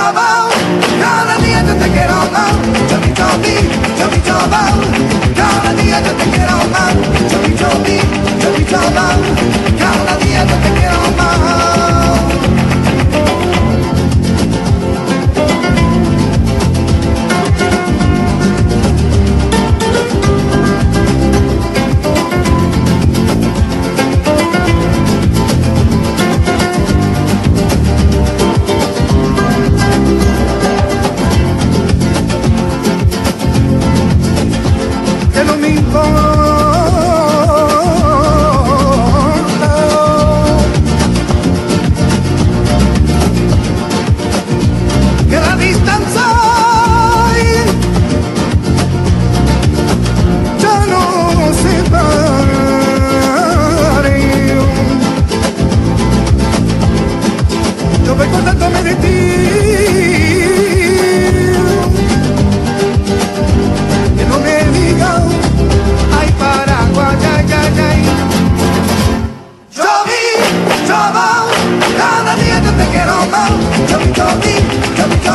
Tobao, cada día yo te quiero más. Yo mi Toby.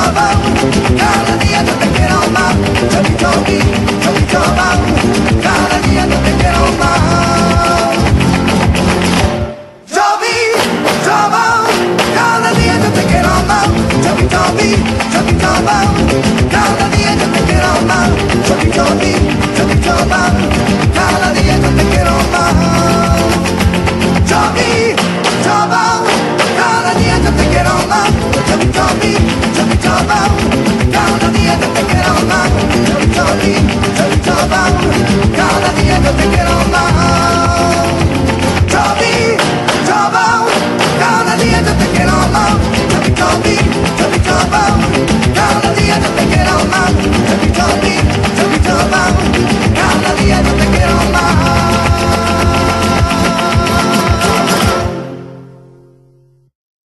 come out. Gotta be able to get on up. Me, come.